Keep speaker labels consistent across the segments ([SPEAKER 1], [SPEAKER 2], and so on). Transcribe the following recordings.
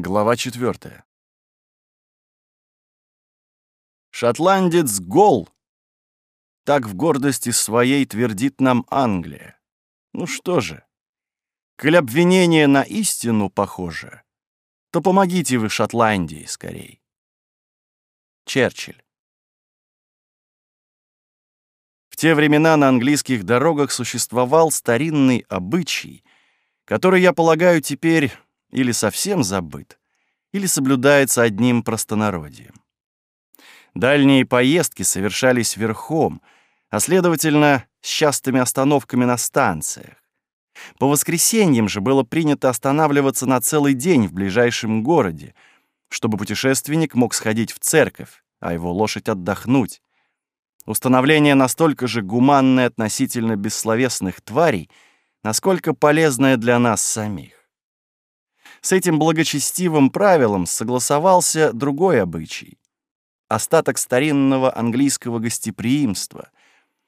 [SPEAKER 1] Глава 4. Шотландец гол! Так в гордости своей твердит нам Англия. Ну что же, коль обвинение на истину похоже, то помогите вы Шотландии скорей. Черчилль. В те времена на английских дорогах существовал старинный обычай, который, я полагаю, теперь или совсем забыт, или соблюдается одним простонародием. Дальние поездки совершались верхом, а, следовательно, с частыми остановками на станциях. По воскресеньям же было принято останавливаться на целый день в ближайшем городе, чтобы путешественник мог сходить в церковь, а его лошадь отдохнуть. Установление настолько же гуманное относительно бессловесных тварей, насколько полезное для нас самих. С этим благочестивым правилом согласовался другой обычай — остаток старинного английского гостеприимства.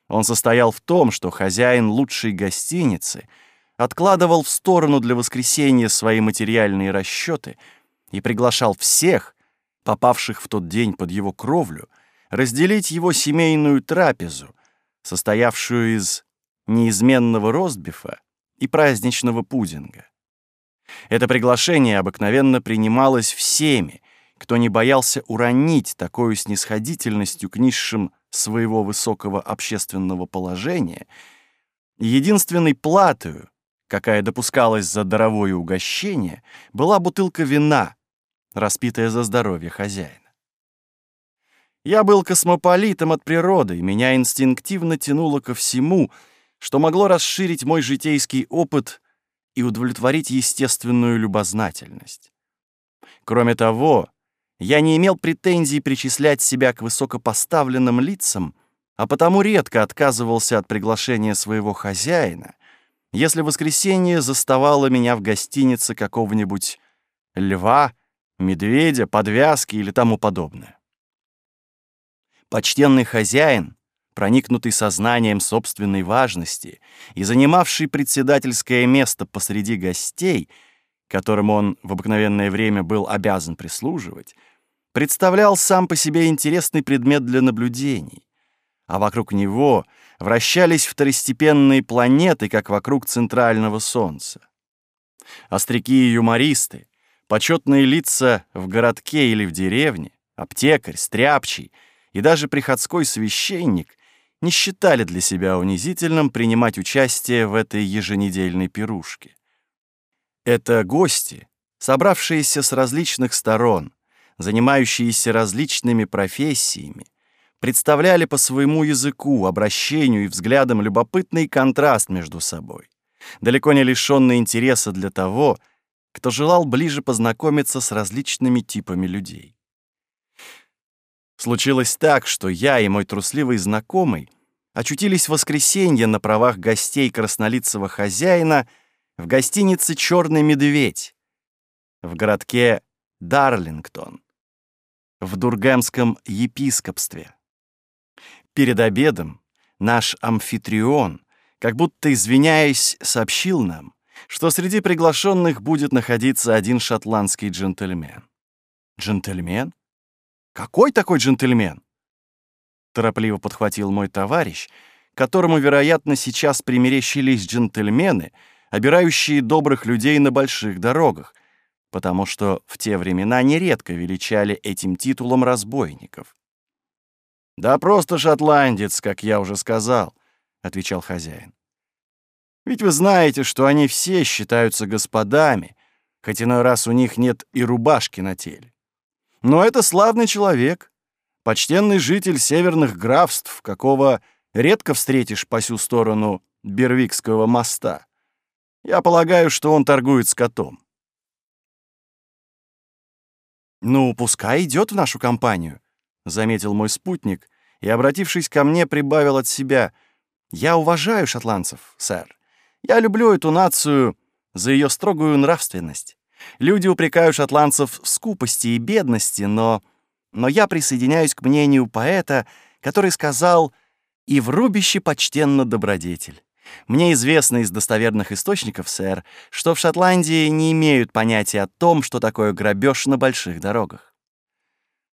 [SPEAKER 1] Он состоял в том, что хозяин лучшей гостиницы откладывал в сторону для воскресенья свои материальные расчеты и приглашал всех, попавших в тот день под его кровлю, разделить его семейную трапезу, состоявшую из неизменного ростбифа и праздничного пудинга. Это приглашение обыкновенно принималось всеми, кто не боялся уронить такую снисходительностью к низшим своего высокого общественного положения, единственной платою, какая допускалась за даровое угощение, была бутылка вина, распитая за здоровье хозяина. Я был космополитом от природы, и меня инстинктивно тянуло ко всему, что могло расширить мой житейский опыт и удовлетворить естественную любознательность. Кроме того, я не имел претензий причислять себя к высокопоставленным лицам, а потому редко отказывался от приглашения своего хозяина, если воскресенье заставало меня в гостинице какого-нибудь льва, медведя, подвязки или тому подобное. Почтенный хозяин проникнутый сознанием собственной важности и занимавший председательское место посреди гостей, которым он в обыкновенное время был обязан прислуживать, представлял сам по себе интересный предмет для наблюдений. А вокруг него вращались второстепенные планеты, как вокруг центрального Солнца. Остряки и юмористы, почетные лица в городке или в деревне, аптекарь, стряпчий и даже приходской священник не считали для себя унизительным принимать участие в этой еженедельной пирушке. Это гости, собравшиеся с различных сторон, занимающиеся различными профессиями, представляли по своему языку, обращению и взглядам любопытный контраст между собой, далеко не лишенный интереса для того, кто желал ближе познакомиться с различными типами людей. Случилось так, что я и мой трусливый знакомый очутились в воскресенье на правах гостей краснолицего хозяина в гостинице «Черный медведь» в городке Дарлингтон в Дургемском епископстве. Перед обедом наш амфитрион, как будто извиняясь, сообщил нам, что среди приглашенных будет находиться один шотландский джентльмен. Джентльмен? Какой такой джентльмен? Торопливо подхватил мой товарищ, которому, вероятно, сейчас примерещились джентльмены, обирающие добрых людей на больших дорогах, потому что в те времена нередко величали этим титулом разбойников. «Да просто шотландец, как я уже сказал», — отвечал хозяин. «Ведь вы знаете, что они все считаются господами, хоть иной раз у них нет и рубашки на теле. Но это славный человек, почтенный житель северных графств, какого редко встретишь по сю сторону Бервикского моста. Я полагаю, что он торгует скотом. «Ну, пускай идет в нашу компанию», — заметил мой спутник и, обратившись ко мне, прибавил от себя. «Я уважаю шотландцев, сэр. Я люблю эту нацию за ее строгую нравственность. Люди упрекают шотландцев в скупости и бедности, но... Но я присоединяюсь к мнению поэта, который сказал «И в рубище почтенно добродетель». Мне известно из достоверных источников, сэр, что в Шотландии не имеют понятия о том, что такое грабеж на больших дорогах.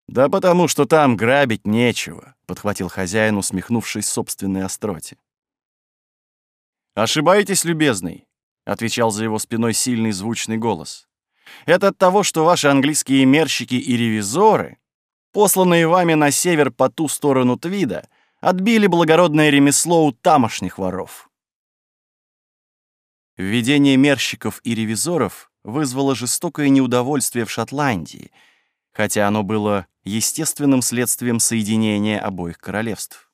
[SPEAKER 1] «Да потому что там грабить нечего», — подхватил хозяин, усмехнувшись собственной остроте. «Ошибаетесь, любезный», — отвечал за его спиной сильный звучный голос. Это от того, что ваши английские мерщики и ревизоры, посланные вами на север по ту сторону Твида, отбили благородное ремесло у тамошних воров. Введение мерщиков и ревизоров вызвало жестокое неудовольствие в Шотландии, хотя оно было естественным следствием соединения обоих королевств.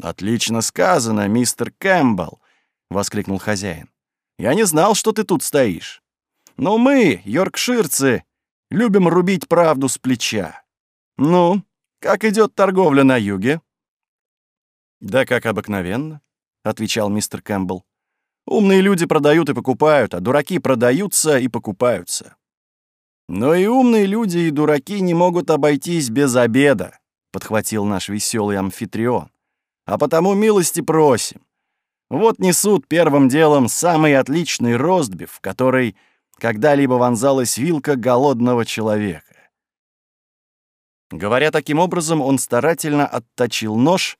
[SPEAKER 1] «Отлично сказано, мистер Кэмпбелл!» — воскликнул хозяин. Я не знал, что ты тут стоишь. Но мы, йоркширцы, любим рубить правду с плеча. Ну, как идет торговля на юге?» «Да как обыкновенно», — отвечал мистер Кэмпбелл. «Умные люди продают и покупают, а дураки продаются и покупаются». «Но и умные люди, и дураки не могут обойтись без обеда», — подхватил наш веселый амфитрион. «А потому милости просим. Вот несут первым делом самый отличный ростбиф, в который когда-либо вонзалась вилка голодного человека. Говоря таким образом, он старательно отточил нож,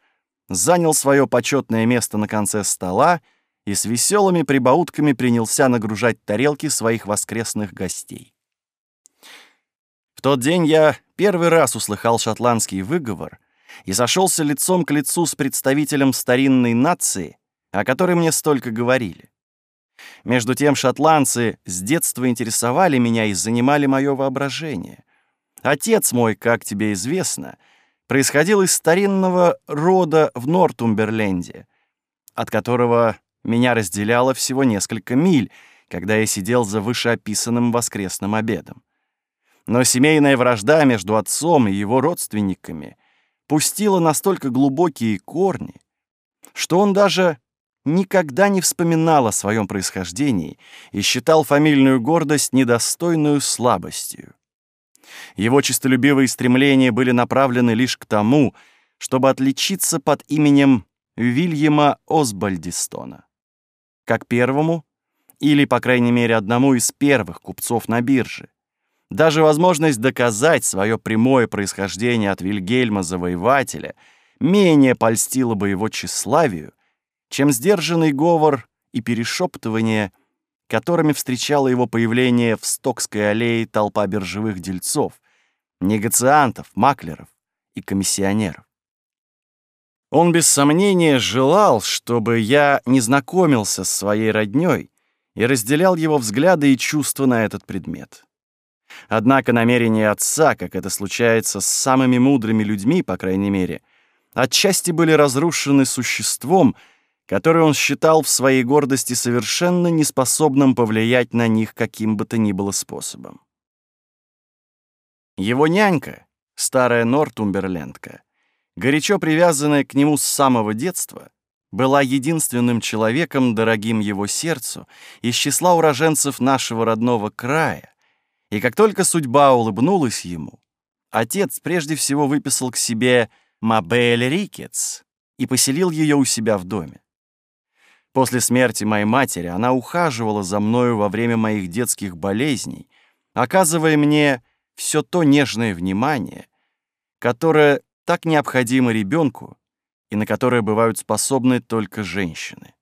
[SPEAKER 1] занял свое почетное место на конце стола и с веселыми прибаутками принялся нагружать тарелки своих воскресных гостей. В тот день я первый раз услыхал шотландский выговор и сошелся лицом к лицу с представителем старинной нации — о которой мне столько говорили. Между тем шотландцы с детства интересовали меня и занимали мое воображение. Отец мой, как тебе известно, происходил из старинного рода в Нортумберленде, от которого меня разделяло всего несколько миль, когда я сидел за вышеописанным воскресным обедом. Но семейная вражда между отцом и его родственниками пустила настолько глубокие корни, что он даже никогда не вспоминал о своем происхождении и считал фамильную гордость недостойную слабостью. Его честолюбивые стремления были направлены лишь к тому, чтобы отличиться под именем Вильяма Осбальдистона. Как первому, или, по крайней мере, одному из первых купцов на бирже. Даже возможность доказать свое прямое происхождение от Вильгельма Завоевателя менее польстила бы его тщеславию, чем сдержанный говор и перешептывание, которыми встречало его появление в Стокской аллее толпа биржевых дельцов, негациантов, маклеров и комиссионеров. Он без сомнения желал, чтобы я не знакомился с своей роднёй и разделял его взгляды и чувства на этот предмет. Однако намерения отца, как это случается с самыми мудрыми людьми, по крайней мере, отчасти были разрушены существом — который он считал в своей гордости совершенно неспособным повлиять на них каким бы то ни было способом. Его нянька, старая Нортумберлендка, горячо привязанная к нему с самого детства, была единственным человеком, дорогим его сердцу, из числа уроженцев нашего родного края, и как только судьба улыбнулась ему, отец прежде всего выписал к себе Мабель Рикетс и поселил ее у себя в доме. После смерти моей матери она ухаживала за мною во время моих детских болезней, оказывая мне все то нежное внимание, которое так необходимо ребенку и на которое бывают способны только женщины.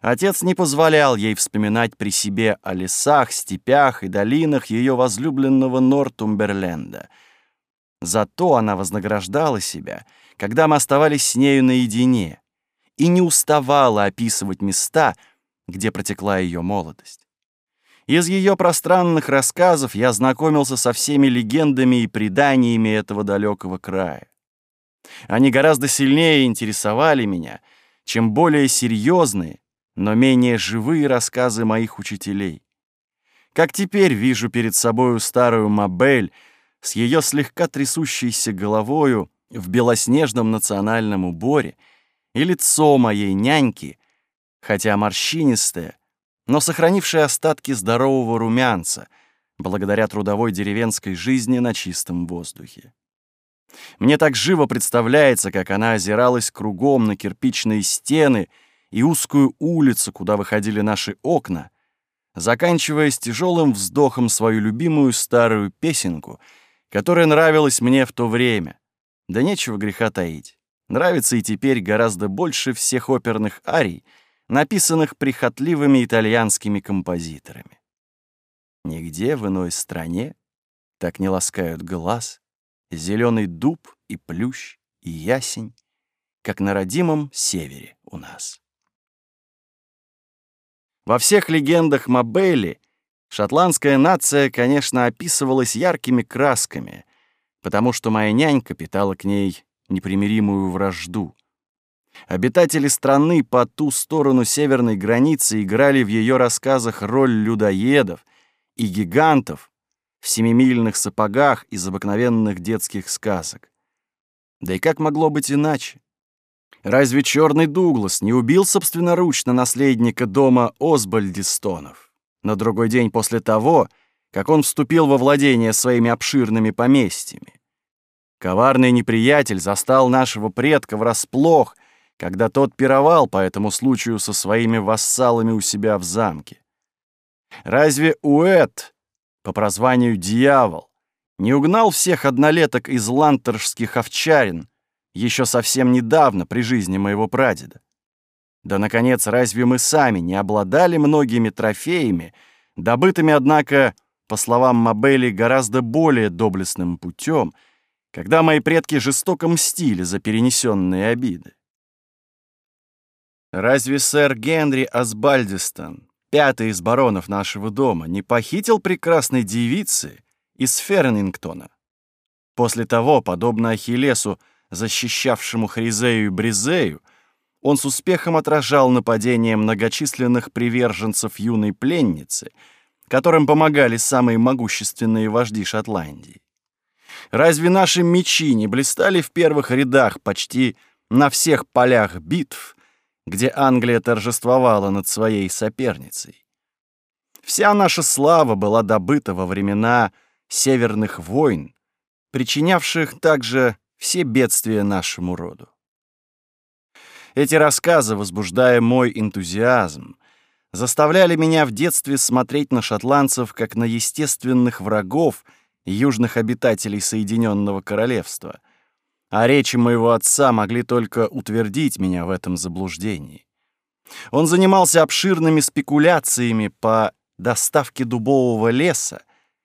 [SPEAKER 1] Отец не позволял ей вспоминать при себе о лесах, степях и долинах ее возлюбленного Нортумберленда. Зато она вознаграждала себя, когда мы оставались с нею наедине, и не уставала описывать места, где протекла ее молодость. Из ее пространных рассказов я знакомился со всеми легендами и преданиями этого далекого края. Они гораздо сильнее интересовали меня, чем более серьезные, но менее живые рассказы моих учителей. Как теперь вижу перед собою старую Мабель с ее слегка трясущейся головою в белоснежном национальном уборе — и лицо моей няньки, хотя морщинистое, но сохранившее остатки здорового румянца, благодаря трудовой деревенской жизни на чистом воздухе. Мне так живо представляется, как она озиралась кругом на кирпичные стены и узкую улицу, куда выходили наши окна, заканчивая с тяжелым вздохом свою любимую старую песенку, которая нравилась мне в то время. Да нечего греха таить нравится и теперь гораздо больше всех оперных арий, написанных прихотливыми итальянскими композиторами. Нигде в иной стране так не ласкают глаз зеленый дуб и плющ и ясень, как на родимом севере у нас. Во всех легендах Мабели шотландская нация, конечно, описывалась яркими красками, потому что моя нянька питала к ней непримиримую вражду. Обитатели страны по ту сторону северной границы играли в ее рассказах роль людоедов и гигантов в семимильных сапогах из обыкновенных детских сказок. Да и как могло быть иначе? Разве черный Дуглас не убил собственноручно наследника дома Осбальдистонов? На другой день после того, как он вступил во владение своими обширными поместьями. Коварный неприятель застал нашего предка врасплох, когда тот пировал по этому случаю со своими вассалами у себя в замке. Разве Уэт, по прозванию Дьявол, не угнал всех однолеток из лантершских овчарин еще совсем недавно при жизни моего прадеда? Да, наконец, разве мы сами не обладали многими трофеями, добытыми, однако, по словам Мабели, гораздо более доблестным путем — когда мои предки жестоко мстили за перенесенные обиды. Разве сэр Генри Асбальдистон, пятый из баронов нашего дома, не похитил прекрасной девицы из Фернингтона? После того, подобно Ахиллесу, защищавшему Хризею и Бризею, он с успехом отражал нападение многочисленных приверженцев юной пленницы, которым помогали самые могущественные вожди Шотландии. Разве наши мечи не блистали в первых рядах почти на всех полях битв, где Англия торжествовала над своей соперницей? Вся наша слава была добыта во времена северных войн, причинявших также все бедствия нашему роду. Эти рассказы, возбуждая мой энтузиазм, заставляли меня в детстве смотреть на шотландцев как на естественных врагов — южных обитателей Соединенного Королевства, а речи моего отца могли только утвердить меня в этом заблуждении. Он занимался обширными спекуляциями по доставке дубового леса,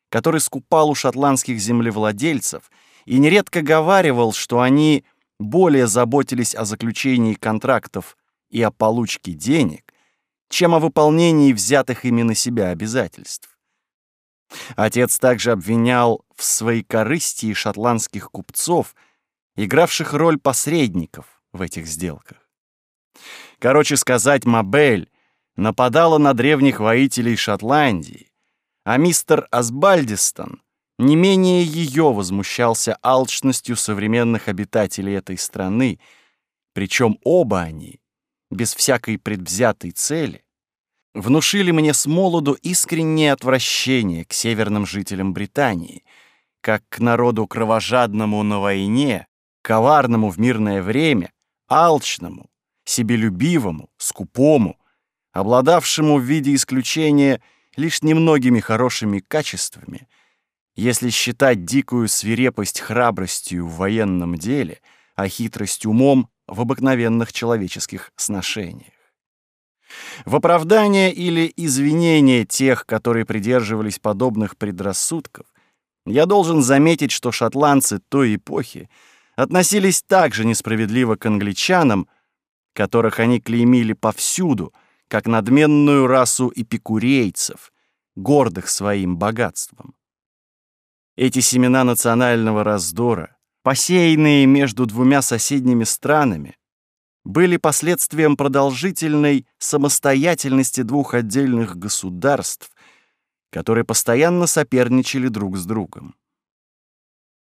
[SPEAKER 1] который скупал у шотландских землевладельцев, и нередко говаривал, что они более заботились о заключении контрактов и о получке денег, чем о выполнении взятых ими на себя обязательств. Отец также обвинял в своей корысти шотландских купцов, игравших роль посредников в этих сделках. Короче сказать, Мабель нападала на древних воителей Шотландии, а мистер Асбальдистон не менее ее возмущался алчностью современных обитателей этой страны, причем оба они, без всякой предвзятой цели, внушили мне с молоду искреннее отвращение к северным жителям Британии, как к народу кровожадному на войне, коварному в мирное время, алчному, себелюбивому, скупому, обладавшему в виде исключения лишь немногими хорошими качествами, если считать дикую свирепость храбростью в военном деле, а хитрость умом в обыкновенных человеческих сношениях. В оправдание или извинение тех, которые придерживались подобных предрассудков, я должен заметить, что шотландцы той эпохи относились так же несправедливо к англичанам, которых они клеймили повсюду, как надменную расу эпикурейцев, гордых своим богатством. Эти семена национального раздора, посеянные между двумя соседними странами, были последствием продолжительной самостоятельности двух отдельных государств, которые постоянно соперничали друг с другом.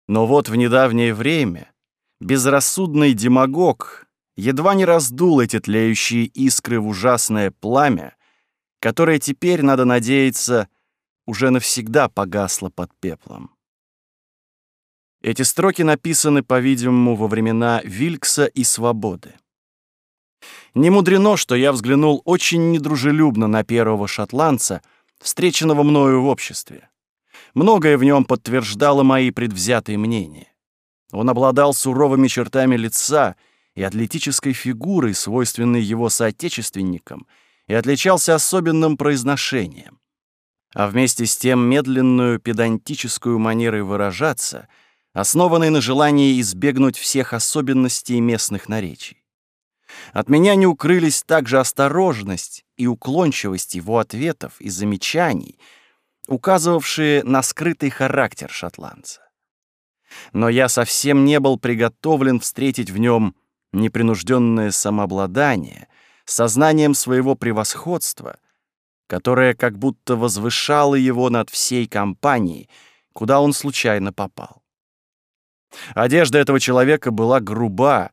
[SPEAKER 1] Но вот в недавнее время безрассудный демагог едва не раздул эти тлеющие искры в ужасное пламя, которое теперь, надо надеяться, уже навсегда погасло под пеплом. Эти строки написаны, по-видимому, во времена Вилкса и Свободы. Не мудрено, что я взглянул очень недружелюбно на первого шотландца, встреченного мною в обществе. Многое в нем подтверждало мои предвзятые мнения. Он обладал суровыми чертами лица и атлетической фигурой, свойственной его соотечественникам, и отличался особенным произношением. А вместе с тем медленную педантическую манерой выражаться, основанной на желании избегнуть всех особенностей местных наречий. От меня не укрылись также осторожность и уклончивость его ответов и замечаний, указывавшие на скрытый характер шотландца. Но я совсем не был приготовлен встретить в нем непринужденное самообладание, сознанием своего превосходства, которое как будто возвышало его над всей компанией, куда он случайно попал. Одежда этого человека была груба,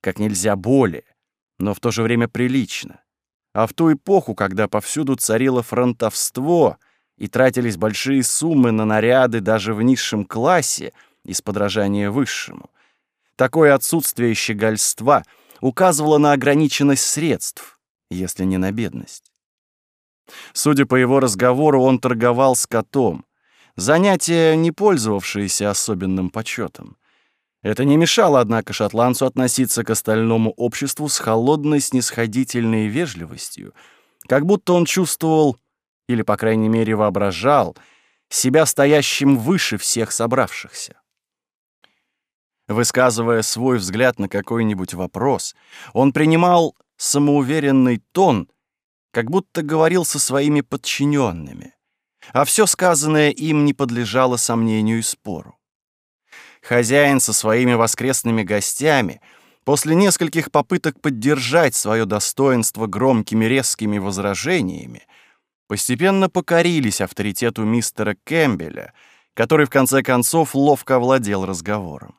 [SPEAKER 1] как нельзя более, но в то же время прилично. А в ту эпоху, когда повсюду царило фронтовство и тратились большие суммы на наряды даже в низшем классе из подражания высшему, такое отсутствие щегольства указывало на ограниченность средств, если не на бедность. Судя по его разговору, он торговал скотом, занятие, не пользовавшееся особенным почетом. Это не мешало, однако, шотландцу относиться к остальному обществу с холодной снисходительной вежливостью, как будто он чувствовал, или, по крайней мере, воображал, себя стоящим выше всех собравшихся. Высказывая свой взгляд на какой-нибудь вопрос, он принимал самоуверенный тон, как будто говорил со своими подчиненными, а все сказанное им не подлежало сомнению и спору хозяин со своими воскресными гостями, после нескольких попыток поддержать свое достоинство громкими резкими возражениями, постепенно покорились авторитету мистера Кэмпбеля, который в конце концов ловко овладел разговором.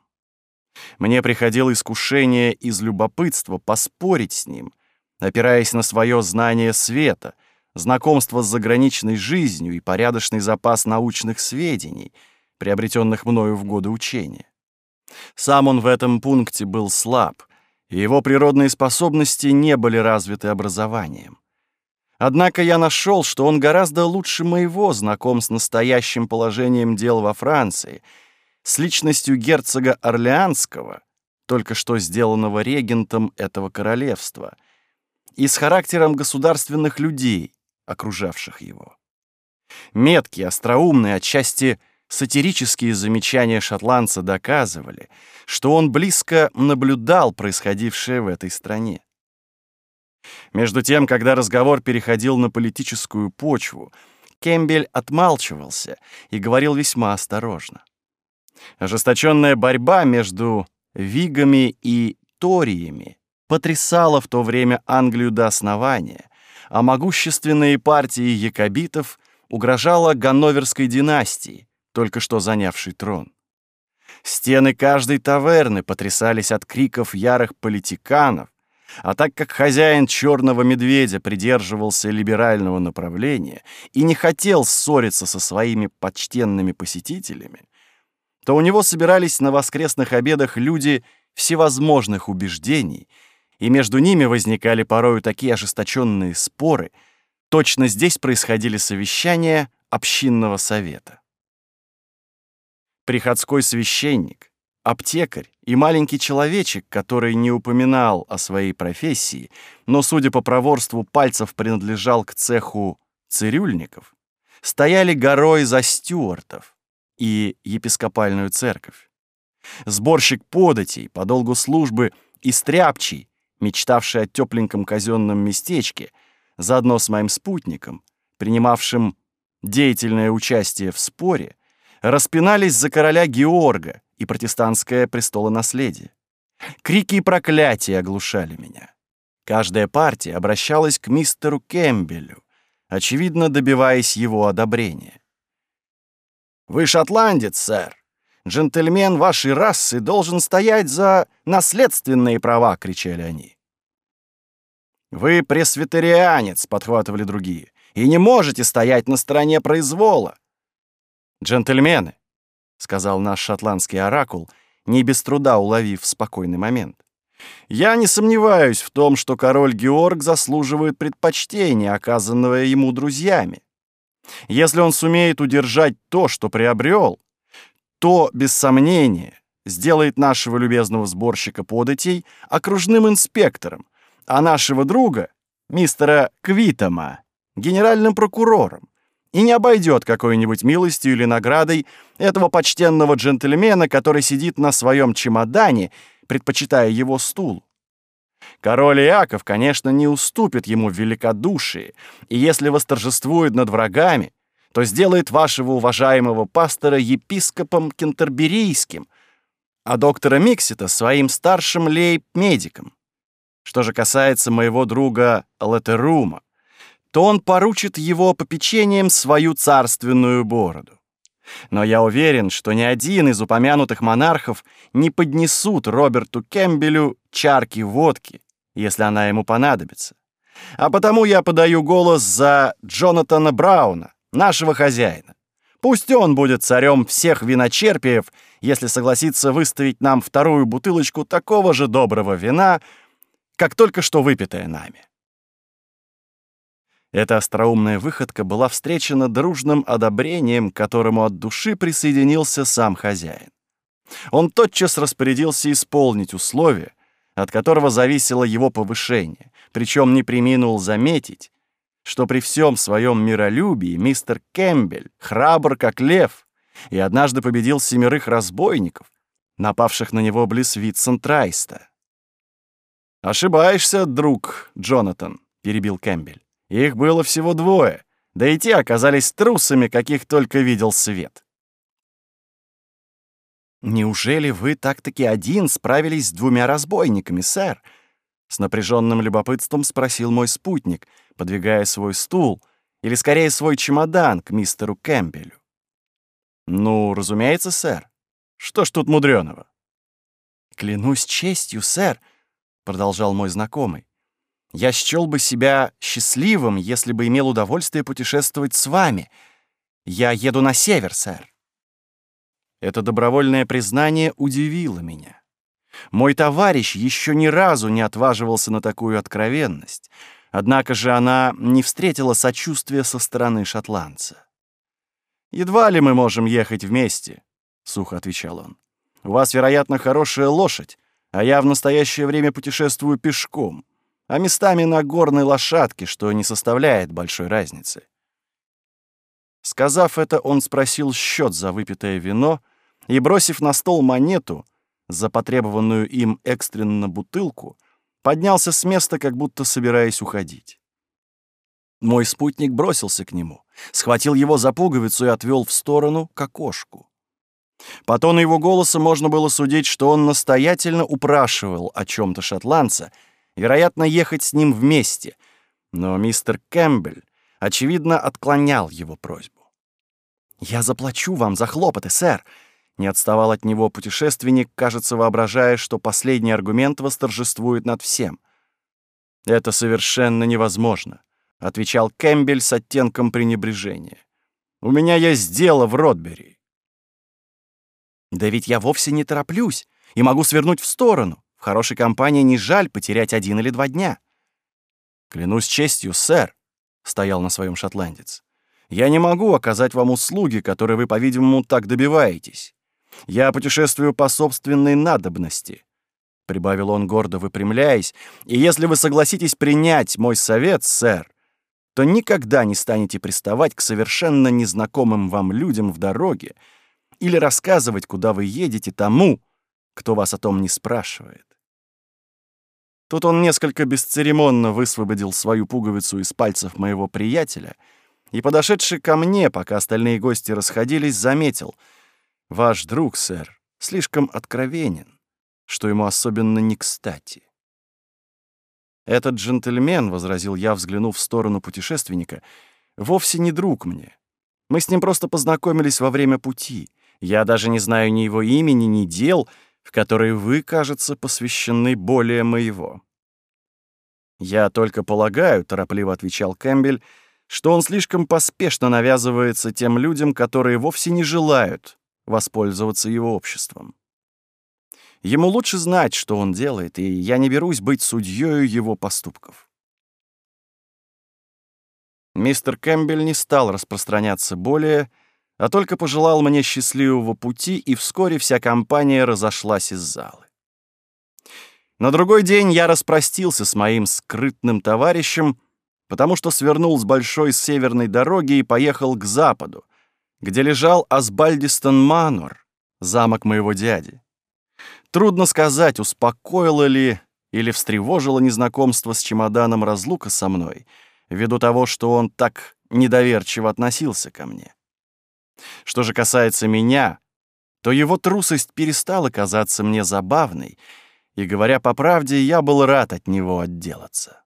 [SPEAKER 1] Мне приходило искушение из любопытства поспорить с ним, опираясь на свое знание света, знакомство с заграничной жизнью и порядочный запас научных сведений — приобретенных мною в годы учения. Сам он в этом пункте был слаб, и его природные способности не были развиты образованием. Однако я нашел, что он гораздо лучше моего знаком с настоящим положением дел во Франции, с личностью герцога Орлеанского, только что сделанного регентом этого королевства, и с характером государственных людей, окружавших его. Меткий, остроумный, отчасти Сатирические замечания шотландца доказывали, что он близко наблюдал происходившее в этой стране. Между тем, когда разговор переходил на политическую почву, Кембель отмалчивался и говорил весьма осторожно. Ожесточенная борьба между вигами и ториями потрясала в то время Англию до основания, а могущественные партии якобитов угрожала Ганноверской династии, только что занявший трон. Стены каждой таверны потрясались от криков ярых политиканов, а так как хозяин черного медведя придерживался либерального направления и не хотел ссориться со своими почтенными посетителями, то у него собирались на воскресных обедах люди всевозможных убеждений, и между ними возникали порою такие ожесточенные споры, точно здесь происходили совещания общинного совета приходской священник, аптекарь и маленький человечек, который не упоминал о своей профессии, но, судя по проворству пальцев, принадлежал к цеху цирюльников, стояли горой за стюартов и епископальную церковь. Сборщик податей по долгу службы и стряпчий, мечтавший о тепленьком казенном местечке, заодно с моим спутником, принимавшим деятельное участие в споре, распинались за короля Георга и протестантское престолонаследие. Крики и проклятия оглушали меня. Каждая партия обращалась к мистеру Кэмпбелю, очевидно добиваясь его одобрения. «Вы шотландец, сэр. Джентльмен вашей расы должен стоять за наследственные права», — кричали они. «Вы пресвитерианец», — подхватывали другие, — «и не можете стоять на стороне произвола. «Джентльмены», — сказал наш шотландский оракул, не без труда уловив спокойный момент. «Я не сомневаюсь в том, что король Георг заслуживает предпочтения, оказанного ему друзьями. Если он сумеет удержать то, что приобрел, то, без сомнения, сделает нашего любезного сборщика податей окружным инспектором, а нашего друга, мистера Квитома, генеральным прокурором и не обойдет какой-нибудь милостью или наградой этого почтенного джентльмена, который сидит на своем чемодане, предпочитая его стул. Король Иаков, конечно, не уступит ему великодушие, и если восторжествует над врагами, то сделает вашего уважаемого пастора епископом кентерберийским, а доктора Миксита своим старшим лейб-медиком. Что же касается моего друга Латерума, то он поручит его попечением свою царственную бороду. Но я уверен, что ни один из упомянутых монархов не поднесут Роберту Кэмпбелю чарки водки, если она ему понадобится. А потому я подаю голос за Джонатана Брауна, нашего хозяина. Пусть он будет царем всех виночерпиев, если согласится выставить нам вторую бутылочку такого же доброго вина, как только что выпитое нами. Эта остроумная выходка была встречена дружным одобрением, к которому от души присоединился сам хозяин. Он тотчас распорядился исполнить условие, от которого зависело его повышение, причем не преминул заметить, что при всем своем миролюбии мистер Кэмпбель храбр как лев и однажды победил семерых разбойников, напавших на него близ Витсентрайста. «Ошибаешься, друг Джонатан», — перебил Кэмпбель. Их было всего двое, да и те оказались трусами, каких только видел свет. «Неужели вы так-таки один справились с двумя разбойниками, сэр?» С напряженным любопытством спросил мой спутник, подвигая свой стул, или скорее свой чемодан, к мистеру Кэмпбелю. «Ну, разумеется, сэр. Что ж тут мудреного?» «Клянусь честью, сэр», — продолжал мой знакомый. Я счел бы себя счастливым, если бы имел удовольствие путешествовать с вами. Я еду на север, сэр». Это добровольное признание удивило меня. Мой товарищ еще ни разу не отваживался на такую откровенность, однако же она не встретила сочувствия со стороны шотландца. «Едва ли мы можем ехать вместе», — сухо отвечал он. «У вас, вероятно, хорошая лошадь, а я в настоящее время путешествую пешком а местами на горной лошадке, что не составляет большой разницы. Сказав это, он спросил счет за выпитое вино и, бросив на стол монету за потребованную им экстренно бутылку, поднялся с места, как будто собираясь уходить. Мой спутник бросился к нему, схватил его за пуговицу и отвел в сторону к окошку. По тону его голоса можно было судить, что он настоятельно упрашивал о чем то шотландца — вероятно, ехать с ним вместе, но мистер Кэмпбелл, очевидно, отклонял его просьбу. «Я заплачу вам за хлопоты, сэр», не отставал от него путешественник, кажется, воображая, что последний аргумент восторжествует над всем. «Это совершенно невозможно», — отвечал Кэмпбель с оттенком пренебрежения. «У меня есть дело в Ротбери». «Да ведь я вовсе не тороплюсь и могу свернуть в сторону. В хорошей компании не жаль потерять один или два дня. Клянусь честью, сэр, стоял на своем шотландец. Я не могу оказать вам услуги, которые вы, по-видимому, так добиваетесь. Я путешествую по собственной надобности, прибавил он гордо выпрямляясь. И если вы согласитесь принять мой совет, сэр, то никогда не станете приставать к совершенно незнакомым вам людям в дороге или рассказывать, куда вы едете тому, кто вас о том не спрашивает. Тут он несколько бесцеремонно высвободил свою пуговицу из пальцев моего приятеля и, подошедший ко мне, пока остальные гости расходились, заметил. «Ваш друг, сэр, слишком откровенен, что ему особенно не кстати». «Этот джентльмен», — возразил я, взглянув в сторону путешественника, — «вовсе не друг мне. Мы с ним просто познакомились во время пути. Я даже не знаю ни его имени, ни дел, в который вы, кажется, посвящены более моего». «Я только полагаю», — торопливо отвечал Кэмпбель, «что он слишком поспешно навязывается тем людям, которые вовсе не желают воспользоваться его обществом. Ему лучше знать, что он делает, и я не берусь быть судьёю его поступков». Мистер Кэмпбель не стал распространяться более, — а только пожелал мне счастливого пути, и вскоре вся компания разошлась из зала. На другой день я распростился с моим скрытным товарищем, потому что свернул с большой северной дороги и поехал к западу, где лежал Асбальдистон Манор, замок моего дяди. Трудно сказать, успокоило ли или встревожило незнакомство с чемоданом разлука со мной, ввиду того, что он так недоверчиво относился ко мне. Что же касается меня, то его трусость перестала казаться мне забавной, и, говоря по правде, я был рад от него отделаться.